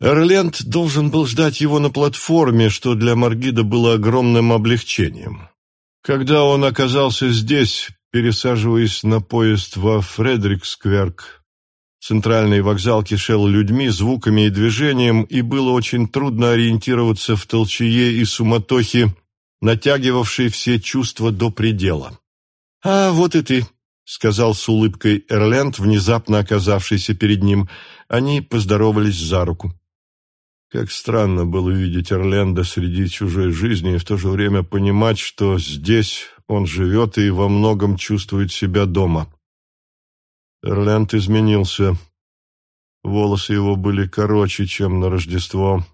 Эрленд должен был ждать его на платформе, что для Маргида было огромным облегчением. Когда он оказался здесь, пересаживаясь на поезд во Фредерикскверк, центральный вокзал кишел людьми, звуками и движением, и было очень трудно ориентироваться в толчее и суматохе, натягивавшей все чувства до предела. «А, вот и ты», — сказал с улыбкой Эрленд, внезапно оказавшийся перед ним. Они поздоровались за руку. Как странно было видеть Эрленда среди чужой жизни и в то же время понимать, что здесь он живет и во многом чувствует себя дома. Эрленд изменился. Волосы его были короче, чем на Рождество,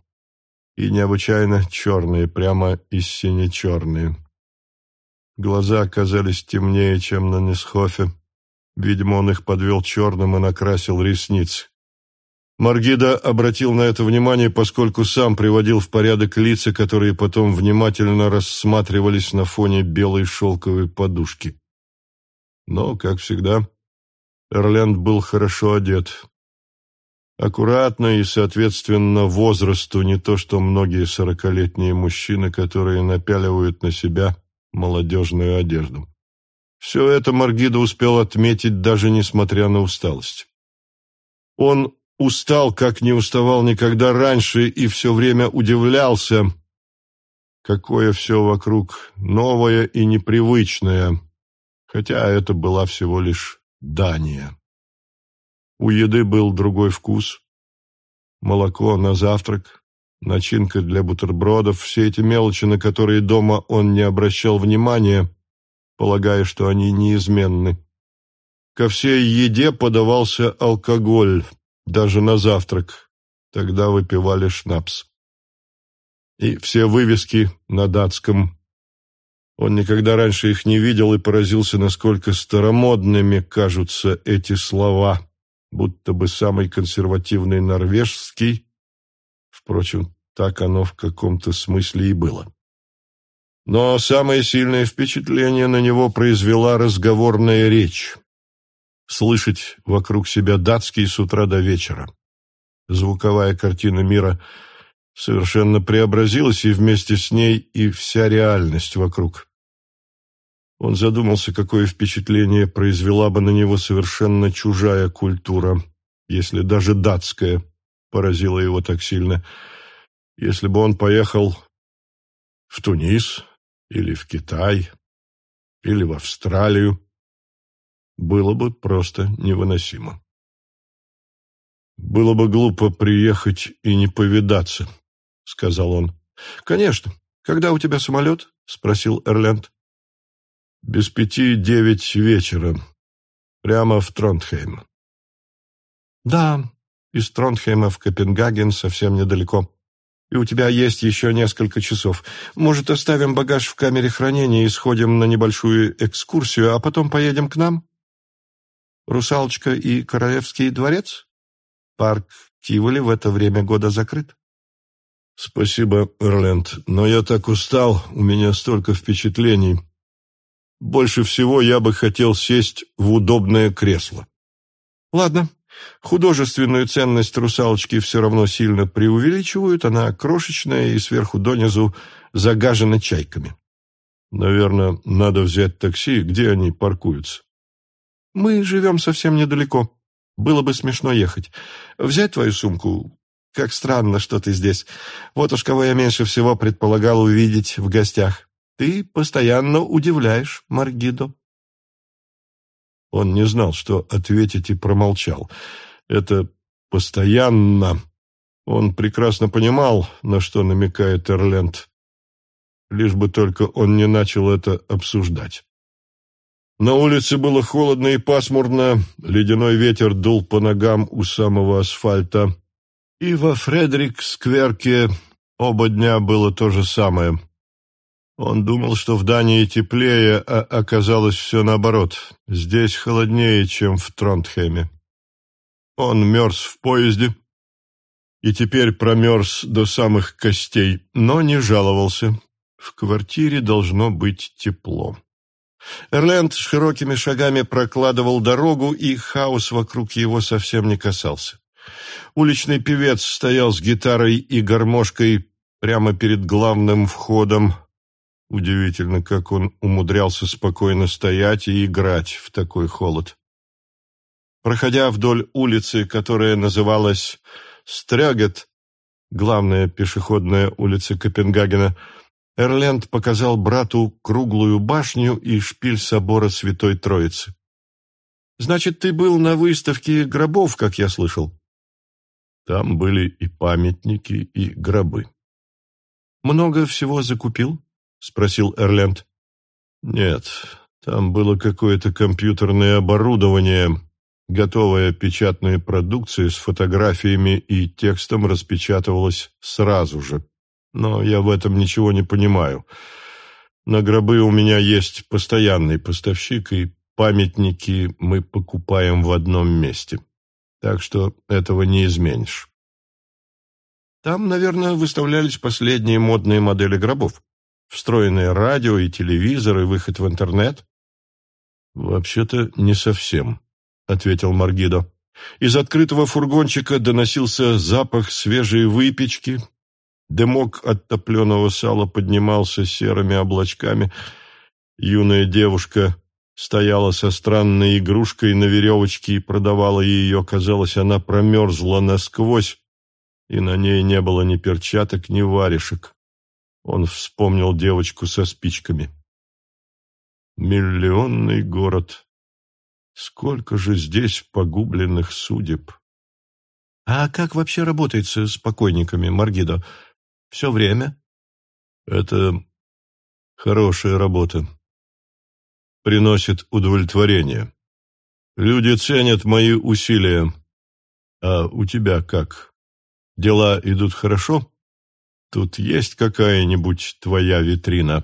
и необычайно черные, прямо из сине-черные. Глаза оказались темнее, чем на Несхофе. Видимо, он их подвел черным и накрасил ресницы. Маргида обратил на это внимание, поскольку сам приводил в порядок лица, которые потом внимательно рассматривались на фоне белой шелковой подушки. Но, как всегда, Эрленд был хорошо одет. Аккуратно и, соответственно, возрасту, не то что многие сорокалетние мужчины, которые напяливают на себя молодежную одежду. Все это Маргида успел отметить, даже несмотря на усталость. Он устал, как не уставал никогда раньше, и все время удивлялся, какое все вокруг новое и непривычное, хотя это была всего лишь Дания. У еды был другой вкус. Молоко на завтрак, начинка для бутербродов, все эти мелочи, на которые дома он не обращал внимания, полагая, что они неизменны. Ко всей еде подавался алкоголь, даже на завтрак. Тогда выпивали шнапс. И все вывески на датском. Он никогда раньше их не видел и поразился, насколько старомодными кажутся эти слова, будто бы самый консервативный норвежский. Впрочем, так оно в каком-то смысле и было. Но самое сильное впечатление на него произвела разговорная речь слышать вокруг себя датский с утра до вечера. Звуковая картина мира совершенно преобразилась, и вместе с ней и вся реальность вокруг. Он задумался, какое впечатление произвела бы на него совершенно чужая культура, если даже датская поразила его так сильно. Если бы он поехал в Тунис или в Китай или в Австралию, было бы просто невыносимо. «Было бы глупо приехать и не повидаться», — сказал он. «Конечно. Когда у тебя самолет?» — спросил Эрленд. «Без пяти девять вечера. Прямо в Тронтхейм». «Да, из Тронтхейма в Копенгаген совсем недалеко. И у тебя есть еще несколько часов. Может, оставим багаж в камере хранения и сходим на небольшую экскурсию, а потом поедем к нам?» Русалочка и Королевский дворец? Парк Тиволи в это время года закрыт. Спасибо, Эрленд, но я так устал, у меня столько впечатлений. Больше всего я бы хотел сесть в удобное кресло. Ладно, художественную ценность русалочки все равно сильно преувеличивают, она крошечная и сверху донизу загажена чайками. Наверное, надо взять такси, где они паркуются. Мы живем совсем недалеко. Было бы смешно ехать. Взять твою сумку? Как странно, что ты здесь. Вот уж кого я меньше всего предполагал увидеть в гостях. Ты постоянно удивляешь, Маргидо. Он не знал, что ответить, и промолчал. Это «постоянно». Он прекрасно понимал, на что намекает Эрленд, лишь бы только он не начал это обсуждать. На улице было холодно и пасмурно, ледяной ветер дул по ногам у самого асфальта. И во Фредерик-скверке оба дня было то же самое. Он думал, что в Дании теплее, а оказалось все наоборот. Здесь холоднее, чем в Тронтхеме. Он мерз в поезде и теперь промерз до самых костей, но не жаловался. В квартире должно быть тепло. Эрленд широкими шагами прокладывал дорогу, и хаос вокруг его совсем не касался. Уличный певец стоял с гитарой и гармошкой прямо перед главным входом. Удивительно, как он умудрялся спокойно стоять и играть в такой холод. Проходя вдоль улицы, которая называлась Стрягет, главная пешеходная улица Копенгагена, Эрленд показал брату круглую башню и шпиль собора Святой Троицы. «Значит, ты был на выставке гробов, как я слышал?» Там были и памятники, и гробы. «Много всего закупил?» — спросил Эрленд. «Нет, там было какое-то компьютерное оборудование, Готовая печатная продукция с фотографиями и текстом распечатывалась сразу же. Но я в этом ничего не понимаю. На гробы у меня есть постоянный поставщик, и памятники мы покупаем в одном месте. Так что этого не изменишь. Там, наверное, выставлялись последние модные модели гробов. Встроенное радио и телевизор, и выход в интернет. Вообще-то не совсем. — ответил Маргидо. Из открытого фургончика доносился запах свежей выпечки. Дымок от топленого сала поднимался серыми облачками. Юная девушка стояла со странной игрушкой на веревочке и продавала ее. Казалось, она промерзла насквозь, и на ней не было ни перчаток, ни варежек. Он вспомнил девочку со спичками. Миллионный город. Сколько же здесь погубленных судеб! А как вообще работается с покойниками, Маргидо? Все время? Это хорошая работа. Приносит удовлетворение. Люди ценят мои усилия. А у тебя как? Дела идут хорошо? Тут есть какая-нибудь твоя витрина?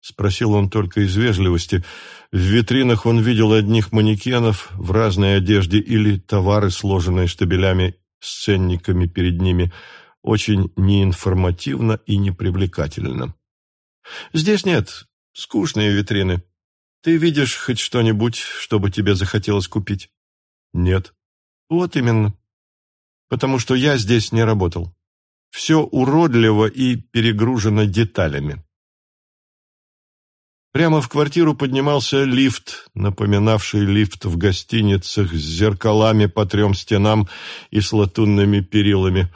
Спросил он только из вежливости. В витринах он видел одних манекенов в разной одежде или товары, сложенные штабелями с ценниками перед ними. Очень неинформативно и непривлекательно. «Здесь нет. Скучные витрины. Ты видишь хоть что-нибудь, чтобы тебе захотелось купить?» «Нет». «Вот именно. Потому что я здесь не работал. Все уродливо и перегружено деталями. Прямо в квартиру поднимался лифт, напоминавший лифт в гостиницах с зеркалами по трем стенам и с латунными перилами.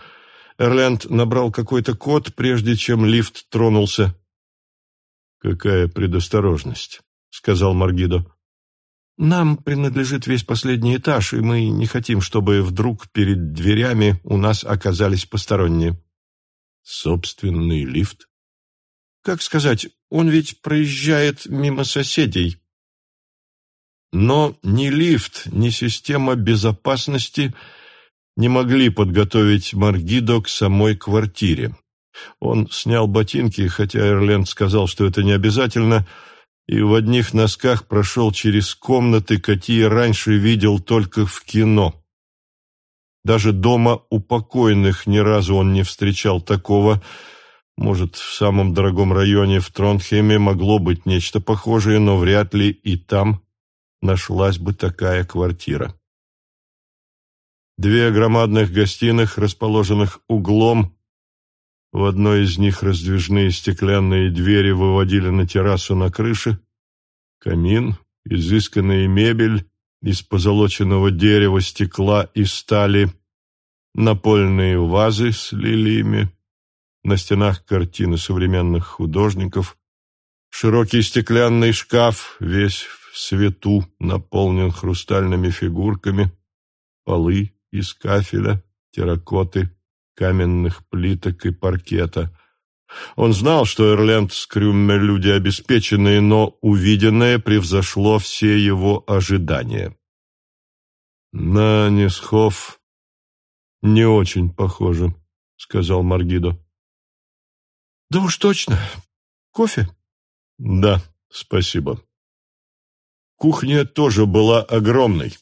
Эрленд набрал какой-то код, прежде чем лифт тронулся. «Какая предосторожность», — сказал Маргидо. «Нам принадлежит весь последний этаж, и мы не хотим, чтобы вдруг перед дверями у нас оказались посторонние». «Собственный лифт?» Как сказать, он ведь проезжает мимо соседей. Но ни лифт, ни система безопасности не могли подготовить Маргидо к самой квартире. Он снял ботинки, хотя Эрленд сказал, что это не обязательно, и в одних носках прошел через комнаты, какие раньше видел только в кино. Даже дома у покойных ни разу он не встречал такого, может, в самом дорогом районе в Тронхеме могло быть нечто похожее, но вряд ли и там нашлась бы такая квартира. Две громадных гостиных, расположенных углом, в одной из них раздвижные стеклянные двери выводили на террасу на крыше, камин, изысканная мебель из позолоченного дерева, стекла и стали, напольные вазы с лилиями, на стенах картины современных художников. Широкий стеклянный шкаф, весь в свету, наполнен хрустальными фигурками, полы из кафеля, терракоты, каменных плиток и паркета. Он знал, что Эрленд с Крюмме люди обеспеченные, но увиденное превзошло все его ожидания. «На Несхов не очень похоже», — сказал Маргидо. Да уж точно. Кофе? Да, спасибо. Кухня тоже была огромной.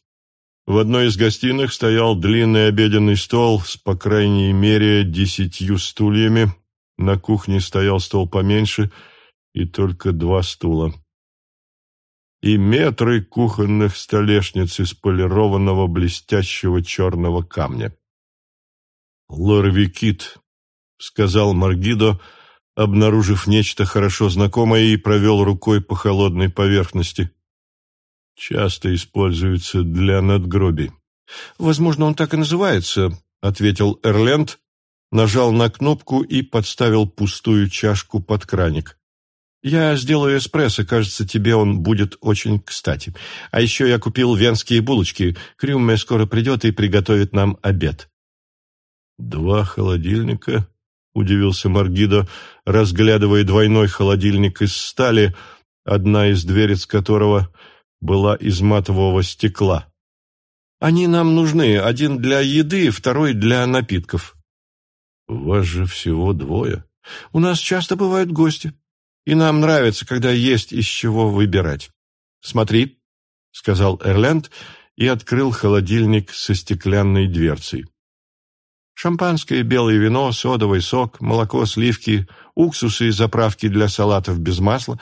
В одной из гостиных стоял длинный обеденный стол с, по крайней мере, десятью стульями. На кухне стоял стол поменьше и только два стула. и метры кухонных столешниц из полированного блестящего черного камня. «Лорвикит», — сказал Маргидо, обнаружив нечто хорошо знакомое и провел рукой по холодной поверхности. «Часто используется для надгробий». «Возможно, он так и называется», — ответил Эрленд, нажал на кнопку и подставил пустую чашку под краник. «Я сделаю эспрессо, кажется, тебе он будет очень кстати. А еще я купил венские булочки. Крюмме скоро придет и приготовит нам обед». «Два холодильника?» — удивился Маргидо, разглядывая двойной холодильник из стали, одна из дверец которого была из матового стекла. «Они нам нужны. Один для еды, второй для напитков». «Вас же всего двое. У нас часто бывают гости, и нам нравится, когда есть из чего выбирать. Смотри», — сказал Эрленд и открыл холодильник со стеклянной дверцей. Шампанское, белое вино, содовый сок, молоко, сливки, уксусы и заправки для салатов без масла,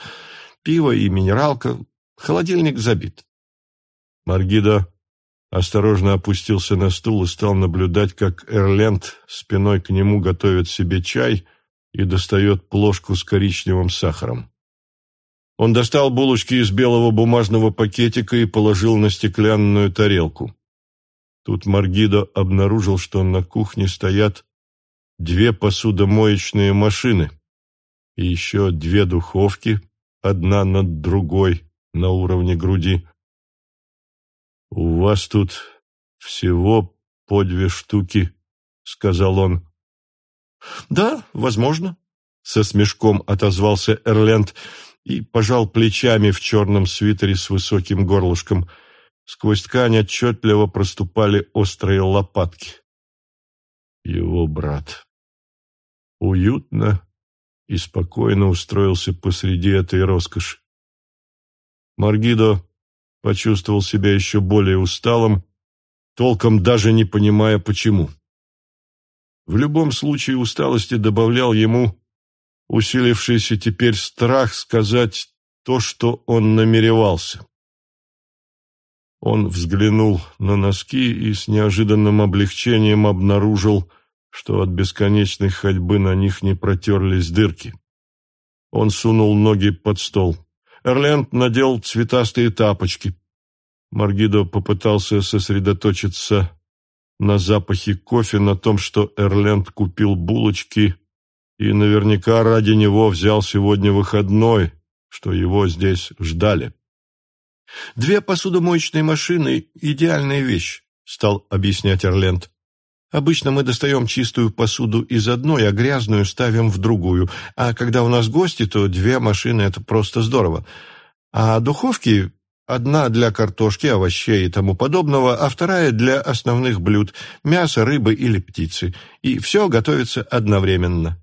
пиво и минералка. Холодильник забит. Маргида осторожно опустился на стул и стал наблюдать, как Эрленд спиной к нему готовит себе чай и достает плошку с коричневым сахаром. Он достал булочки из белого бумажного пакетика и положил на стеклянную тарелку. Тут Маргидо обнаружил, что на кухне стоят две посудомоечные машины и еще две духовки, одна над другой на уровне груди. «У вас тут всего по две штуки», — сказал он. «Да, возможно», — со смешком отозвался Эрленд и пожал плечами в черном свитере с высоким горлышком — Сквозь ткань отчетливо проступали острые лопатки. Его брат. Уютно и спокойно устроился посреди этой роскоши. Маргидо почувствовал себя еще более усталым, толком даже не понимая, почему. В любом случае усталости добавлял ему усилившийся теперь страх сказать то, что он намеревался. Он взглянул на носки и с неожиданным облегчением обнаружил, что от бесконечной ходьбы на них не протерлись дырки. Он сунул ноги под стол. Эрленд надел цветастые тапочки. Маргидо попытался сосредоточиться на запахе кофе, на том, что Эрленд купил булочки и наверняка ради него взял сегодня выходной, что его здесь ждали. Две посудомоечные машины – идеальная вещь, стал объяснять Эрленд. Обычно мы достаем чистую посуду из одной, а грязную ставим в другую. А когда у нас гости, то две машины – это просто здорово. А духовки – одна для картошки, овощей и тому подобного, а вторая для основных блюд – мяса, рыбы или птицы. И все готовится одновременно.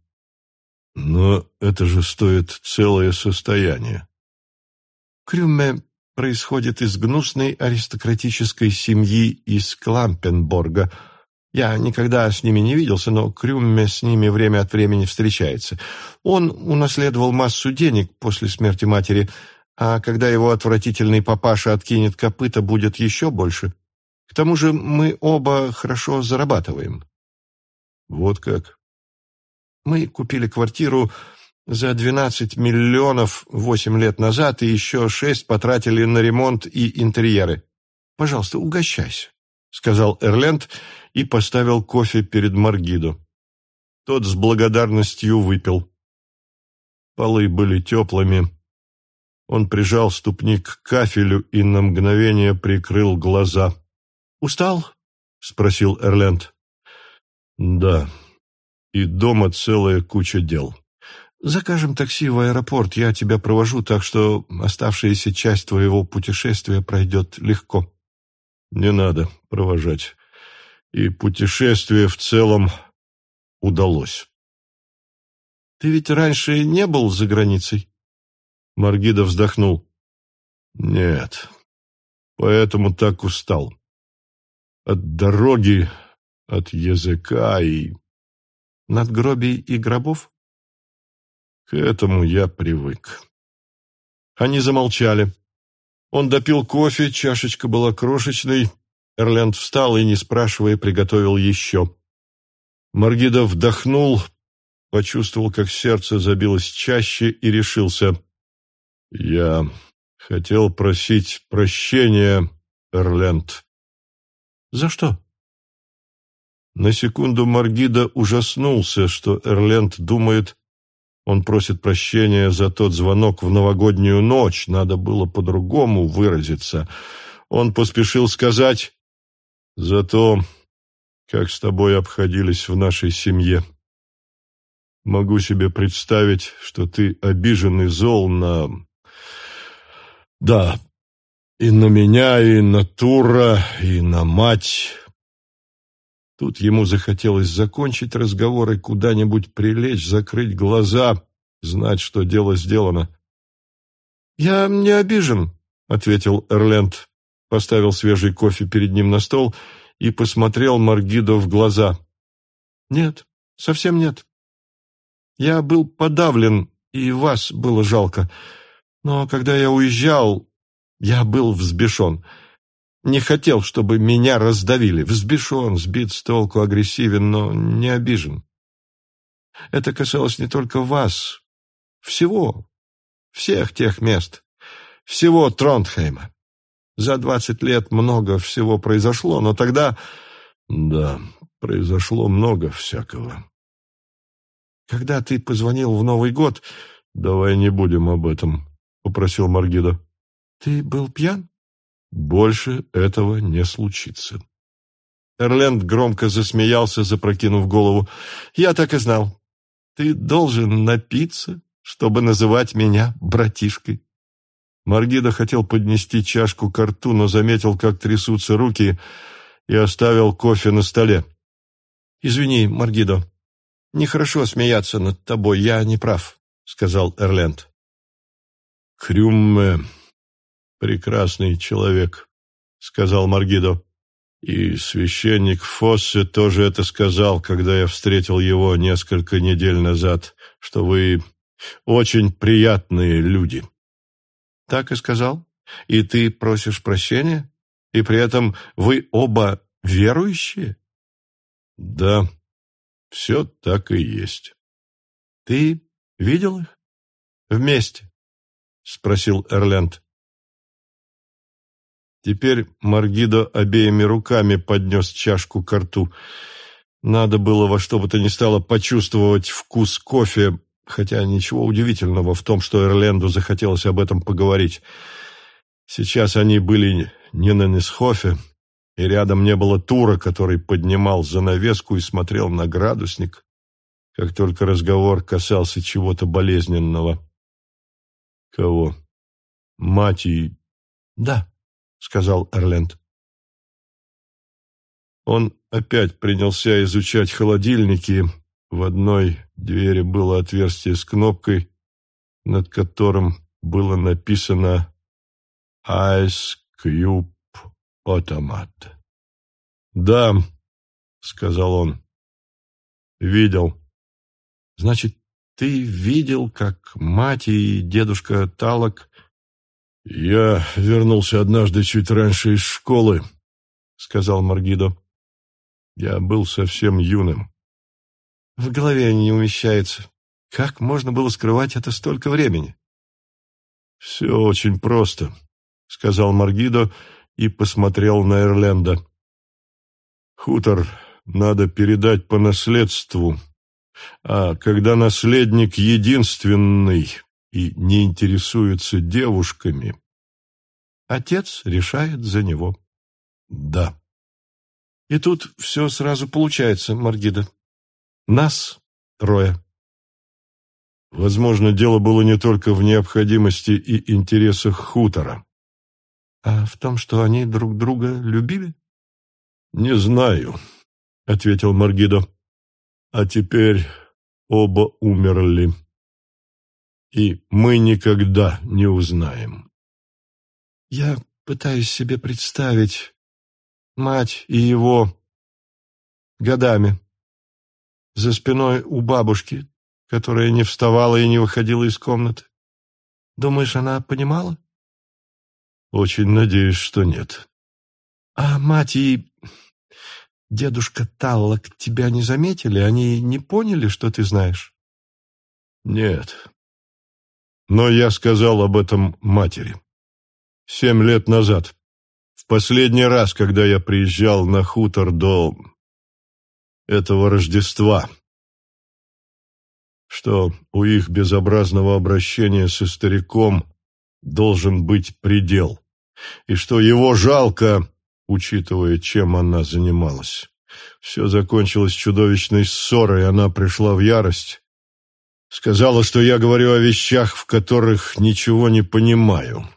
Но это же стоит целое состояние. Крюме происходит из гнусной аристократической семьи из Клампенборга. Я никогда с ними не виделся, но Крюмме с ними время от времени встречается. Он унаследовал массу денег после смерти матери, а когда его отвратительный папаша откинет копыта, будет еще больше. К тому же мы оба хорошо зарабатываем. Вот как. Мы купили квартиру за 12 миллионов восемь лет назад и еще шесть потратили на ремонт и интерьеры. Пожалуйста, угощайся, — сказал Эрленд и поставил кофе перед Маргидо. Тот с благодарностью выпил. Полы были теплыми. Он прижал ступни к кафелю и на мгновение прикрыл глаза. «Устал?» — спросил Эрленд. «Да, и дома целая куча дел». Закажем такси в аэропорт, я тебя провожу, так что оставшаяся часть твоего путешествия пройдет легко. Не надо провожать. И путешествие в целом удалось. Ты ведь раньше не был за границей? Маргида вздохнул. Нет, поэтому так устал. От дороги, от языка и... Надгробий и гробов? К этому я привык. Они замолчали. Он допил кофе, чашечка была крошечной. Эрленд встал и, не спрашивая, приготовил еще. Маргида вдохнул, почувствовал, как сердце забилось чаще и решился. «Я хотел просить прощения, Эрленд». «За что?» На секунду Маргида ужаснулся, что Эрленд думает, он просит прощения за тот звонок в новогоднюю ночь, надо было по-другому выразиться. Он поспешил сказать «За то, как с тобой обходились в нашей семье. Могу себе представить, что ты обижен и зол на... Да, и на меня, и на Тура, и на мать». Тут ему захотелось закончить разговор и куда-нибудь прилечь, закрыть глаза, знать, что дело сделано. «Я не обижен», — ответил Эрленд, поставил свежий кофе перед ним на стол и посмотрел Маргидо в глаза. «Нет, совсем нет. Я был подавлен, и вас было жалко. Но когда я уезжал, я был взбешен». Не хотел, чтобы меня раздавили. Взбешен, сбит с толку, агрессивен, но не обижен. Это касалось не только вас, всего, всех тех мест, всего Тронтхейма. За двадцать лет много всего произошло, но тогда... Да, произошло много всякого. Когда ты позвонил в Новый год... Давай не будем об этом, — попросил Маргидо. Ты был пьян? Больше этого не случится. Эрленд громко засмеялся, запрокинув голову. «Я так и знал. Ты должен напиться, чтобы называть меня братишкой». Маргида хотел поднести чашку к рту, но заметил, как трясутся руки, и оставил кофе на столе. «Извини, Маргидо, нехорошо смеяться над тобой, я не прав», — сказал Эрленд. «Крюмме прекрасный человек», — сказал Маргидо. «И священник Фоссе тоже это сказал, когда я встретил его несколько недель назад, что вы очень приятные люди». «Так и сказал? И ты просишь прощения? И при этом вы оба верующие?» «Да, все так и есть». «Ты видел их? Вместе?» — спросил Эрленд. Теперь Маргидо обеими руками поднес чашку к рту. Надо было во что бы то ни стало почувствовать вкус кофе, хотя ничего удивительного в том, что Эрленду захотелось об этом поговорить. Сейчас они были не на Несхофе, и рядом не было Тура, который поднимал занавеску и смотрел на градусник, как только разговор касался чего-то болезненного. Кого? Мать и... Да сказал Эрленд. Он опять принялся изучать холодильники. В одной двери было отверстие с кнопкой, над которым было написано «Ice Cube Automat». «Да», — сказал он, — «видел». «Значит, ты видел, как мать и дедушка Талок «Я вернулся однажды чуть раньше из школы», — сказал Маргидо. «Я был совсем юным». «В голове не умещается. Как можно было скрывать это столько времени?» «Все очень просто», — сказал Маргидо и посмотрел на Эрленда. «Хутор надо передать по наследству, а когда наследник единственный, и не интересуется девушками, отец решает за него. Да. И тут все сразу получается, Маргида. Нас трое. Возможно, дело было не только в необходимости и интересах хутора. А в том, что они друг друга любили? Не знаю, ответил Маргидо. А теперь оба умерли и мы никогда не узнаем. Я пытаюсь себе представить мать и его годами за спиной у бабушки, которая не вставала и не выходила из комнаты. Думаешь, она понимала? Очень надеюсь, что нет. А мать и дедушка Таллок тебя не заметили? Они не поняли, что ты знаешь? Нет. Но я сказал об этом матери. Семь лет назад. В последний раз, когда я приезжал на хутор до этого Рождества, что у их безобразного обращения со стариком должен быть предел, и что его жалко, учитывая, чем она занималась. Все закончилось чудовищной ссорой, она пришла в ярость. Сказала, что я говорю о вещах, в которых ничего не понимаю.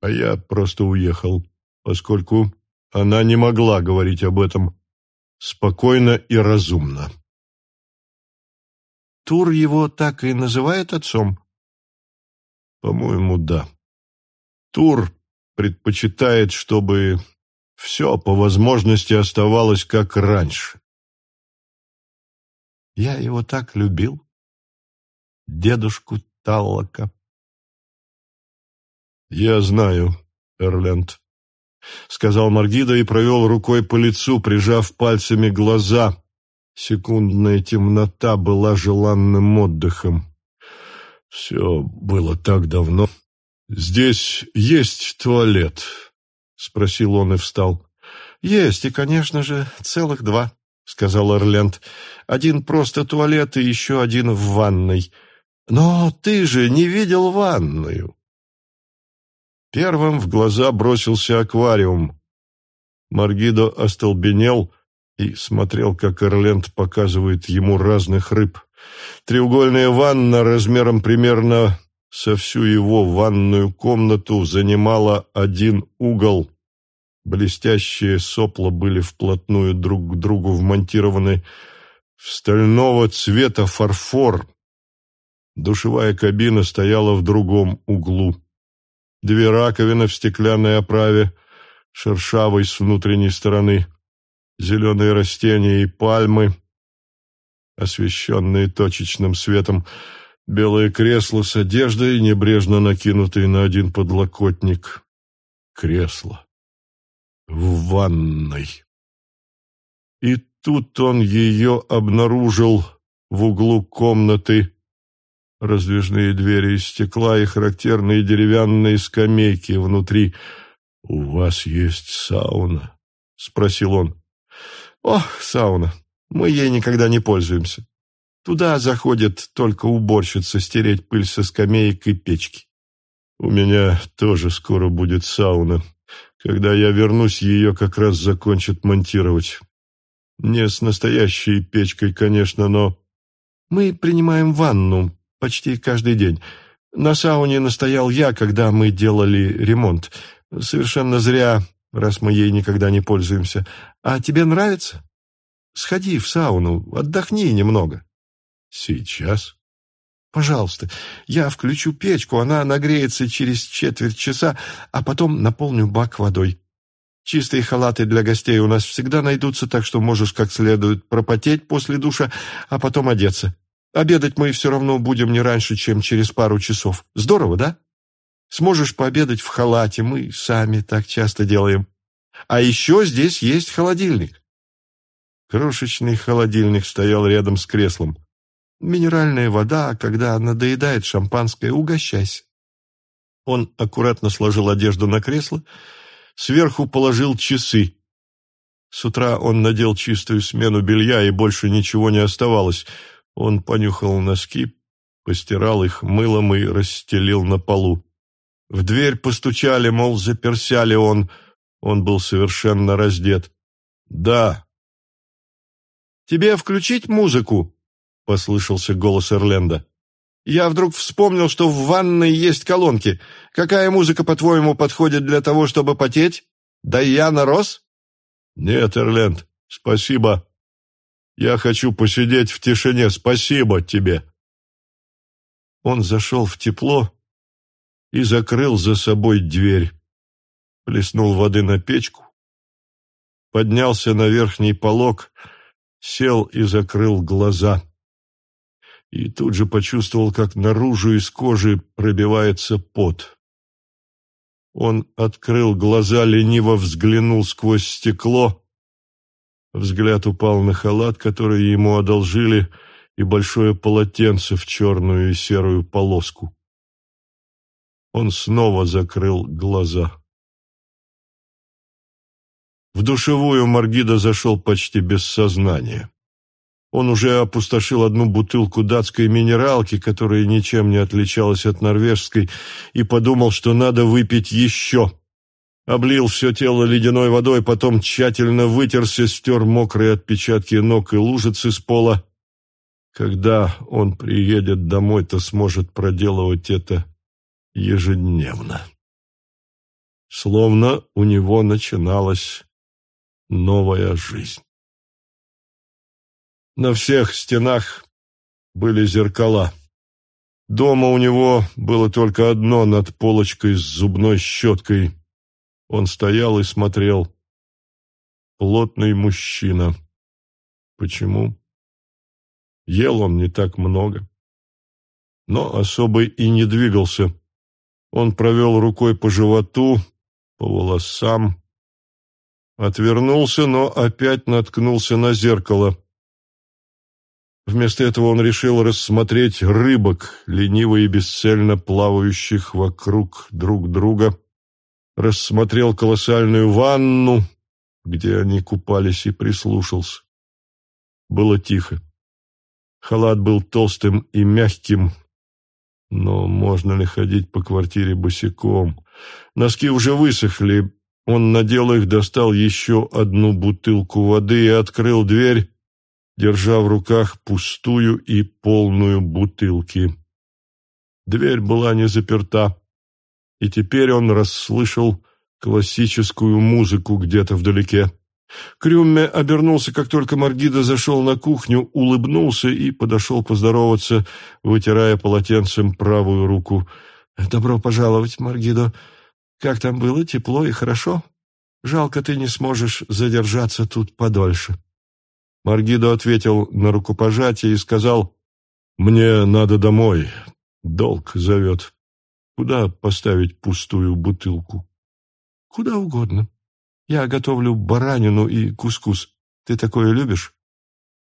А я просто уехал, поскольку она не могла говорить об этом спокойно и разумно. Тур его так и называет отцом? По-моему, да. Тур предпочитает, чтобы все по возможности оставалось как раньше. Я его так любил, дедушку Таллока. «Я знаю, Эрленд», — сказал Маргида и провел рукой по лицу, прижав пальцами глаза. Секундная темнота была желанным отдыхом. Все было так давно. «Здесь есть туалет?» — спросил он и встал. «Есть, и, конечно же, целых два», — сказал Эрленд. «Один просто туалет и еще один в ванной. Но ты же не видел ванную». Первым в глаза бросился аквариум. Маргидо остолбенел и смотрел, как Эрленд показывает ему разных рыб. Треугольная ванна размером примерно со всю его ванную комнату занимала один угол. Блестящие сопла были вплотную друг к другу вмонтированы в стального цвета фарфор. Душевая кабина стояла в другом углу две раковины в стеклянной оправе, шершавой с внутренней стороны, зеленые растения и пальмы, освещенные точечным светом, белое кресло с одеждой, небрежно накинутые на один подлокотник. Кресло. В ванной. И тут он ее обнаружил в углу комнаты, раздвижные двери из стекла и характерные деревянные скамейки внутри. «У вас есть сауна?» — спросил он. «Ох, сауна! Мы ей никогда не пользуемся. Туда заходит только уборщица стереть пыль со скамеек и печки». «У меня тоже скоро будет сауна. Когда я вернусь, ее как раз закончат монтировать. Не с настоящей печкой, конечно, но...» «Мы принимаем ванну почти каждый день. На сауне настоял я, когда мы делали ремонт. Совершенно зря, раз мы ей никогда не пользуемся. А тебе нравится? Сходи в сауну, отдохни немного. Сейчас? Пожалуйста, я включу печку, она нагреется через четверть часа, а потом наполню бак водой. Чистые халаты для гостей у нас всегда найдутся, так что можешь как следует пропотеть после душа, а потом одеться. Обедать мы все равно будем не раньше, чем через пару часов. Здорово, да? Сможешь пообедать в халате, мы сами так часто делаем. А еще здесь есть холодильник. Крошечный холодильник стоял рядом с креслом. Минеральная вода, когда надоедает шампанское, угощайся. Он аккуратно сложил одежду на кресло, сверху положил часы. С утра он надел чистую смену белья, и больше ничего не оставалось — он понюхал носки, постирал их мылом и расстелил на полу. В дверь постучали, мол, заперся ли он. Он был совершенно раздет. «Да». «Тебе включить музыку?» — послышался голос Эрленда. «Я вдруг вспомнил, что в ванной есть колонки. Какая музыка, по-твоему, подходит для того, чтобы потеть? Дайана Росс?» «Нет, Эрленд, спасибо. Я хочу посидеть в тишине. Спасибо тебе. Он зашел в тепло и закрыл за собой дверь. Плеснул воды на печку, поднялся на верхний полог, сел и закрыл глаза. И тут же почувствовал, как наружу из кожи пробивается пот. Он открыл глаза, лениво взглянул сквозь стекло. Взгляд упал на халат, который ему одолжили, и большое полотенце в черную и серую полоску. Он снова закрыл глаза. В душевую Маргида зашел почти без сознания. Он уже опустошил одну бутылку датской минералки, которая ничем не отличалась от норвежской, и подумал, что надо выпить еще. Облил все тело ледяной водой, потом тщательно вытерся, стер мокрые отпечатки ног и лужицы с пола. Когда он приедет домой, то сможет проделывать это ежедневно. Словно у него начиналась новая жизнь. На всех стенах были зеркала. Дома у него было только одно над полочкой с зубной щеткой. Он стоял и смотрел. Плотный мужчина. Почему? Ел он не так много. Но особо и не двигался. Он провел рукой по животу, по волосам, Отвернулся, но опять наткнулся на зеркало. Вместо этого он решил рассмотреть рыбок, лениво и бесцельно плавающих вокруг друг друга. Рассмотрел колоссальную ванну, где они купались, и прислушался. Было тихо. Халат был толстым и мягким, но можно ли ходить по квартире босиком? Носки уже высохли, он надел их, достал еще одну бутылку воды и открыл дверь, держа в руках пустую и полную бутылки. Дверь была не заперта, и теперь он расслышал классическую музыку где-то вдалеке. Крюмме обернулся, как только Маргида зашел на кухню, улыбнулся и подошел поздороваться, вытирая полотенцем правую руку. «Добро пожаловать, Маргидо. Как там было? Тепло и хорошо? Жалко, ты не сможешь задержаться тут подольше. Маргидо ответил на рукопожатие и сказал, «Мне надо домой. Долг зовет. Куда поставить пустую бутылку?» «Куда угодно. Я готовлю баранину и кускус. Ты такое любишь?»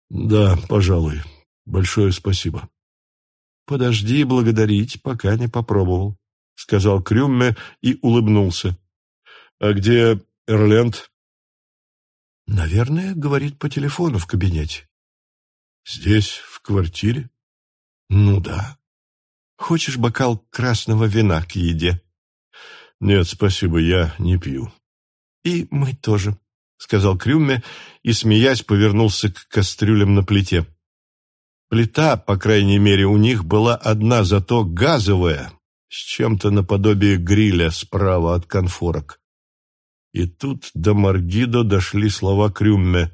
«Да, пожалуй. Большое спасибо». «Подожди благодарить, пока не попробовал сказал Крюмме и улыбнулся. А где Эрленд? Наверное, говорит по телефону в кабинете. Здесь, в квартире? Ну да. Хочешь бокал красного вина к еде? Нет, спасибо, я не пью. И мы тоже, сказал Крюмме и, смеясь, повернулся к кастрюлям на плите. Плита, по крайней мере, у них была одна, зато газовая, с чем-то наподобие гриля справа от конфорок. И тут до Маргидо дошли слова Крюмме.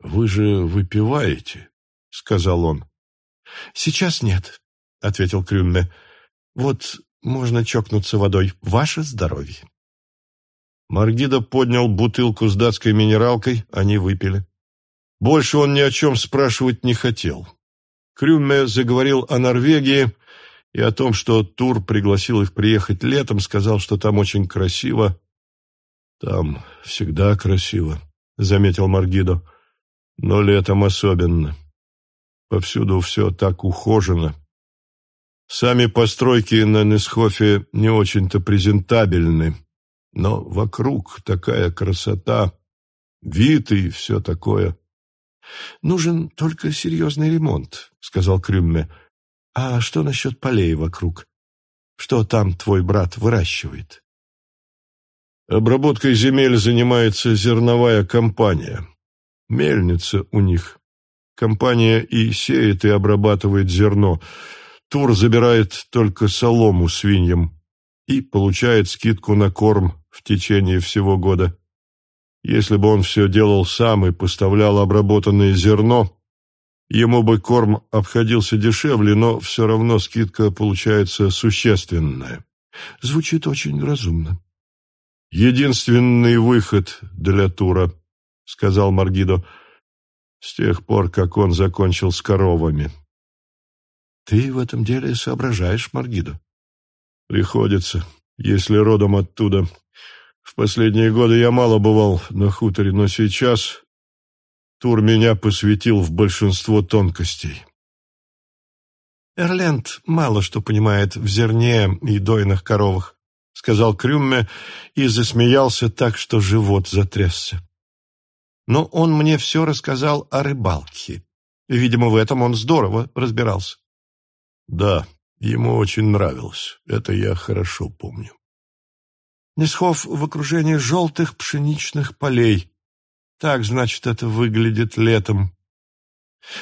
«Вы же выпиваете?» — сказал он. «Сейчас нет», — ответил Крюмме. «Вот можно чокнуться водой. Ваше здоровье». Маргидо поднял бутылку с датской минералкой, они выпили. Больше он ни о чем спрашивать не хотел. Крюмме заговорил о Норвегии, и о том, что Тур пригласил их приехать летом, сказал, что там очень красиво. «Там всегда красиво», — заметил Маргидо, — «но летом особенно. Повсюду все так ухожено. Сами постройки на Несхофе не очень-то презентабельны, но вокруг такая красота, вид и все такое». «Нужен только серьезный ремонт», — сказал Крюмме. А что насчет полей вокруг? Что там твой брат выращивает? Обработкой земель занимается зерновая компания. Мельница у них. Компания и сеет, и обрабатывает зерно. Тур забирает только солому свиньям и получает скидку на корм в течение всего года. Если бы он все делал сам и поставлял обработанное зерно, Ему бы корм обходился дешевле, но все равно скидка получается существенная. Звучит очень разумно. «Единственный выход для тура», — сказал Маргидо, с тех пор, как он закончил с коровами. «Ты в этом деле соображаешь, Маргидо?» «Приходится. если родом оттуда. В последние годы я мало бывал на хуторе, но сейчас Тур меня посвятил в большинство тонкостей. «Эрленд мало что понимает в зерне и дойных коровах», — сказал Крюмме и засмеялся так, что живот затрясся. «Но он мне все рассказал о рыбалке. Видимо, в этом он здорово разбирался». «Да, ему очень нравилось. Это я хорошо помню». Несхов в окружении желтых пшеничных полей. Так, значит, это выглядит летом.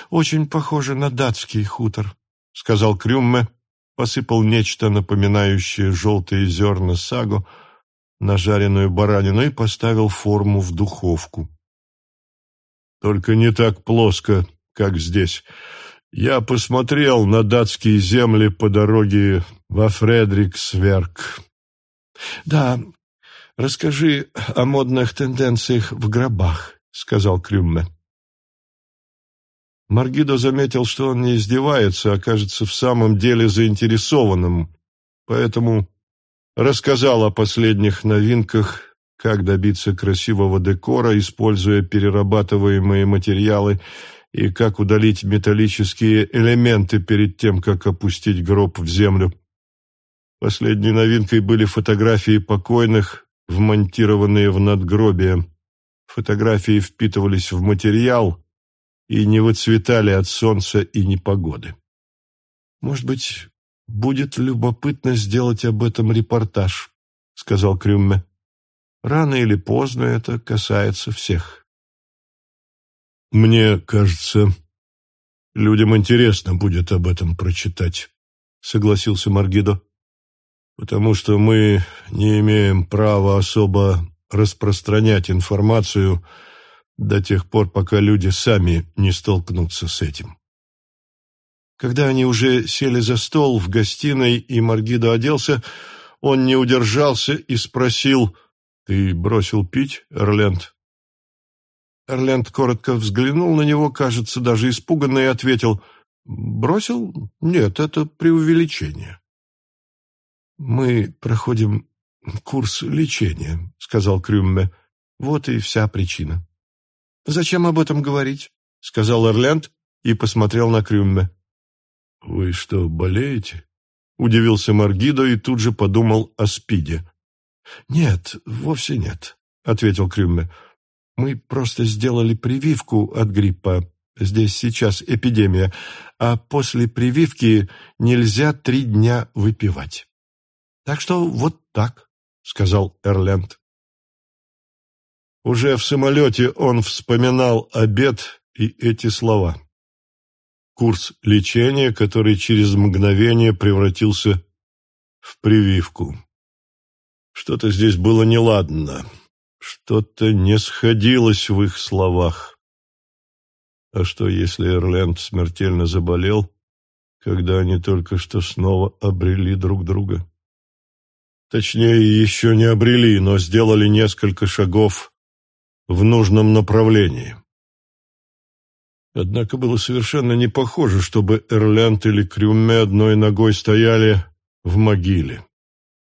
Очень похоже на датский хутор, — сказал Крюмме, посыпал нечто напоминающее желтые зерна сагу на жареную баранину и поставил форму в духовку. Только не так плоско, как здесь. Я посмотрел на датские земли по дороге во Фредриксверк. «Да, расскажи о модных тенденциях в гробах», — сказал Крюмме. Маргидо заметил, что он не издевается, а кажется в самом деле заинтересованным, поэтому рассказал о последних новинках, как добиться красивого декора, используя перерабатываемые материалы, и как удалить металлические элементы перед тем, как опустить гроб в землю. Последней новинкой были фотографии покойных, вмонтированные в надгробие. Фотографии впитывались в материал и не выцветали от солнца и непогоды. «Может быть, будет любопытно сделать об этом репортаж», — сказал Крюмме. «Рано или поздно это касается всех». «Мне кажется, людям интересно будет об этом прочитать», — согласился Маргидо потому что мы не имеем права особо распространять информацию до тех пор, пока люди сами не столкнутся с этим. Когда они уже сели за стол в гостиной, и Маргидо оделся, он не удержался и спросил, «Ты бросил пить, Эрленд?» Эрленд коротко взглянул на него, кажется, даже испуганно, и ответил, «Бросил? Нет, это преувеличение». «Мы проходим курс лечения», — сказал Крюмме. «Вот и вся причина». «Зачем об этом говорить?» — сказал Эрленд и посмотрел на Крюмме. «Вы что, болеете?» — удивился Маргидо и тут же подумал о спиде. «Нет, вовсе нет», — ответил Крюмме. «Мы просто сделали прививку от гриппа. Здесь сейчас эпидемия, а после прививки нельзя три дня выпивать». Так что вот так, сказал Эрленд. Уже в самолете он вспоминал обед и эти слова. Курс лечения, который через мгновение превратился в прививку. Что-то здесь было неладно, что-то не сходилось в их словах. А что, если Эрленд смертельно заболел, когда они только что снова обрели друг друга? Точнее, еще не обрели, но сделали несколько шагов в нужном направлении. Однако было совершенно не похоже, чтобы Эрленд или Крюме одной ногой стояли в могиле.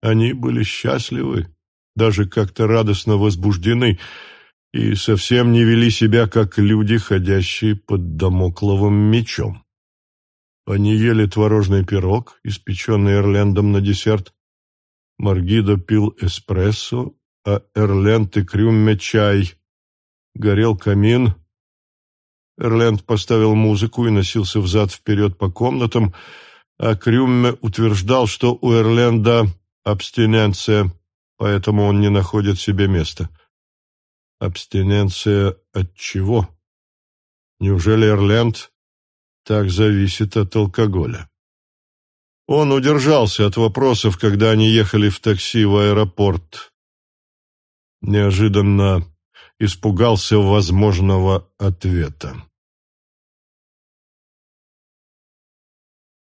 Они были счастливы, даже как-то радостно возбуждены и совсем не вели себя, как люди, ходящие под домокловым мечом. Они ели творожный пирог, испеченный Эрлендом на десерт, Маргидо пил эспрессо, а Эрленд и Крюмме чай. Горел камин. Эрленд поставил музыку и носился взад-вперед по комнатам, а Крюмме утверждал, что у Эрленда абстиненция, поэтому он не находит себе места. Абстиненция от чего? Неужели Эрленд так зависит от алкоголя? Он удержался от вопросов, когда они ехали в такси в аэропорт. Неожиданно испугался возможного ответа.